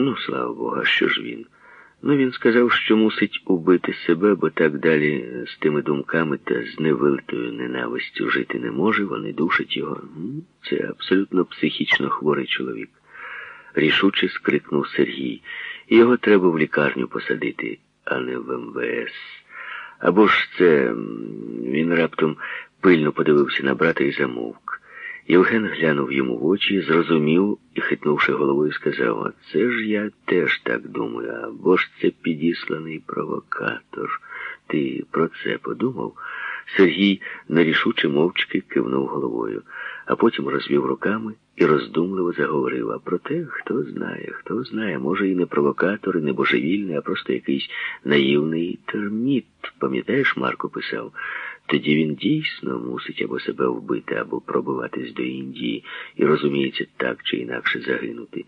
Ну, слава Богу, що ж він? Ну, він сказав, що мусить убити себе, бо так далі з тими думками та з невилитою ненавистю жити не може, вони душать його. Це абсолютно психічно хворий чоловік. Рішуче скрикнув Сергій. Його треба в лікарню посадити, а не в МВС. Або ж це він раптом пильно подивився на брата і замовк. Євген глянув йому в очі, зрозумів і, хитнувши головою, сказав, а це ж я теж так думаю, або ж це підісланий провокатор. Ти про це подумав? Сергій нерішуче мовчки кивнув головою, а потім розвів руками і роздумливо заговорив. А про те, хто знає, хто знає, може і не провокатор, і не божевільний, а просто якийсь наївний терміт. Пам'ятаєш, Марко писав? Тоді він дійсно мусить або себе вбити, або пробиватись до Індії і, розуміється, так чи інакше загинути.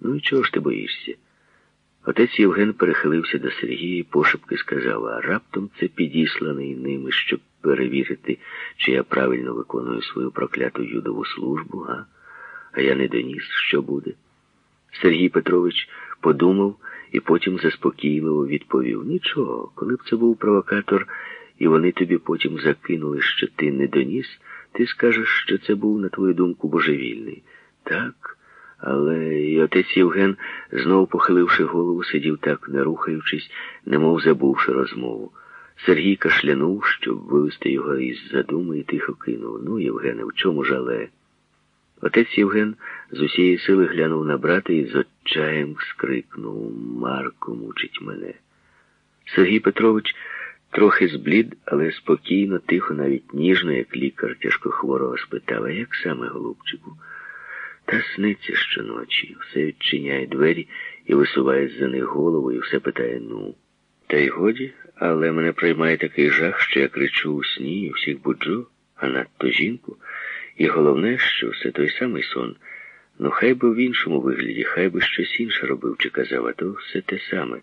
Ну і чого ж ти боїшся? Отець Євген перехилився до Сергія і пошепки сказав, а раптом це підісланий ними, щоб перевірити, чи я правильно виконую свою прокляту юдову службу, а? А я не доніс, що буде. Сергій Петрович подумав і потім заспокійливо відповів: Нічого, коли б це був провокатор і вони тобі потім закинули, що ти не доніс, ти скажеш, що це був, на твою думку, божевільний. Так, але і отець Євген, знову похиливши голову, сидів так, не рухаючись, немов забувши розмову. Сергій кашлянув, щоб вивести його із задуми, і тихо кинув. Ну, Євгене, в чому жале? Отець Євген з усієї сили глянув на брата і з отчаєм скрикнув Марко мучить мене. Сергій Петрович Трохи зблід, але спокійно, тихо, навіть ніжно, як лікар тяжкохворого а як саме, голубчику? Та сниться щоночі, все відчиняє двері і висуває за них голову, і все питає ну. Та й годі, але мене приймає такий жах, що я кричу у сні і всіх буджу, а надто жінку. І головне, що все той самий сон. Ну, хай би в іншому вигляді, хай би щось інше робив чи казав, а то все те саме.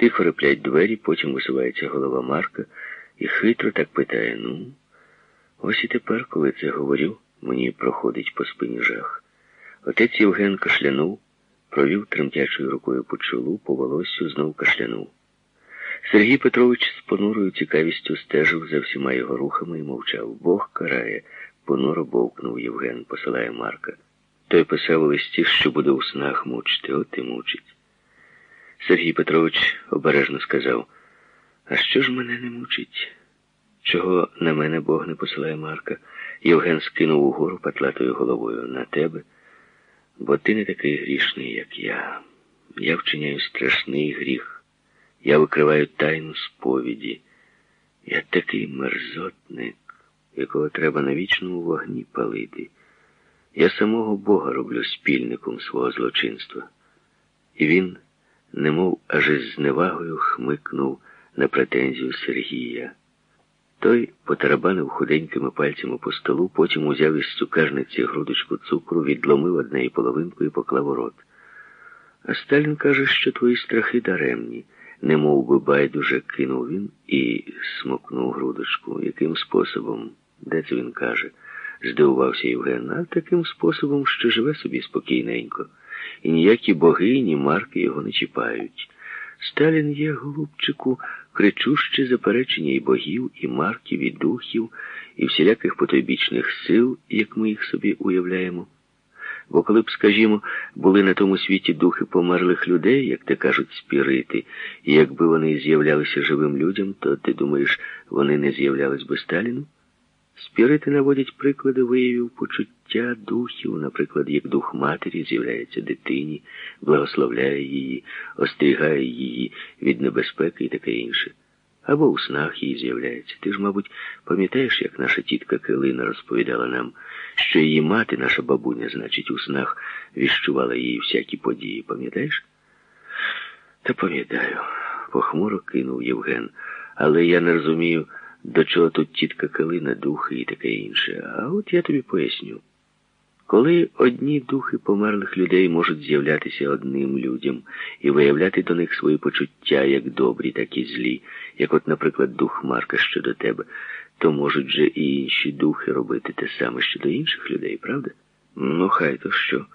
Тихо реплять двері, потім висувається голова Марка і хитро так питає, ну, ось і тепер, коли це говорю, мені проходить по спині жах. Отець Євген кашлянув, провів тремтячою рукою по чолу, по волоссю, знов кашлянув. Сергій Петрович з понурою цікавістю стежив за всіма його рухами і мовчав. Бог карає, понуро бовкнув Євген, посилає Марка. Той писав у листі, що буде у снах мучити, от і мучить. Сергій Петрович обережно сказав, а що ж мене не мучить? Чого на мене Бог не посилає Марка? Євген скинув угору патлатою головою на тебе, бо ти не такий грішний, як я. Я вчиняю страшний гріх. Я викриваю тайну сповіді. Я такий мерзотник, якого треба на вічному вогні палити. Я самого Бога роблю спільником свого злочинства. І він немов аж із зневагою хмикнув на претензію Сергія. Той потарабанив худенькими пальцями по столу, потім узяв із цукерниці грудочку цукру, відломив однеї половинку і поклав у рот. А Сталін каже, що твої страхи даремні, немов би байдуже кинув він і смокнув грудочку. Яким способом? Де це він каже? здивувався Євген. А таким способом, що живе собі спокійненько і ніякі боги, ні марки його не чіпають. Сталін є, голубчику, кричуще заперечення і богів, і марків, і духів, і всіляких потойбічних сил, як ми їх собі уявляємо. Бо коли б, скажімо, були на тому світі духи померлих людей, як те кажуть, спірити, і якби вони з'являлися живим людям, то ти думаєш, вони не з'являлись би Сталіну? Спірити наводять приклади виявів почуття духів, наприклад, як дух матері з'являється дитині, благословляє її, остерігає її від небезпеки і таке інше. Або у снах її з'являється. Ти ж, мабуть, пам'ятаєш, як наша тітка Килина розповідала нам, що її мати, наша бабуня, значить, у снах віщувала їй всякі події, пам'ятаєш? Та пам'ятаю, похмуро кинув Євген, але я не розумію. До чого тут тітка Калина, духи і таке інше. А от я тобі поясню. Коли одні духи померлих людей можуть з'являтися одним людям і виявляти до них свої почуття як добрі, так і злі, як от, наприклад, дух Марка щодо тебе, то можуть же і інші духи робити те саме щодо інших людей, правда? Ну, хай то що.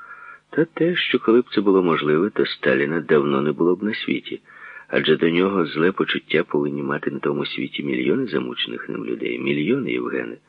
Та те, що коли б це було можливе, то Сталіна давно не було б на світі. Адже до нього зле почуття повинні мати на тому світі мільйони замучених ним людей. Мільйони, Євгене.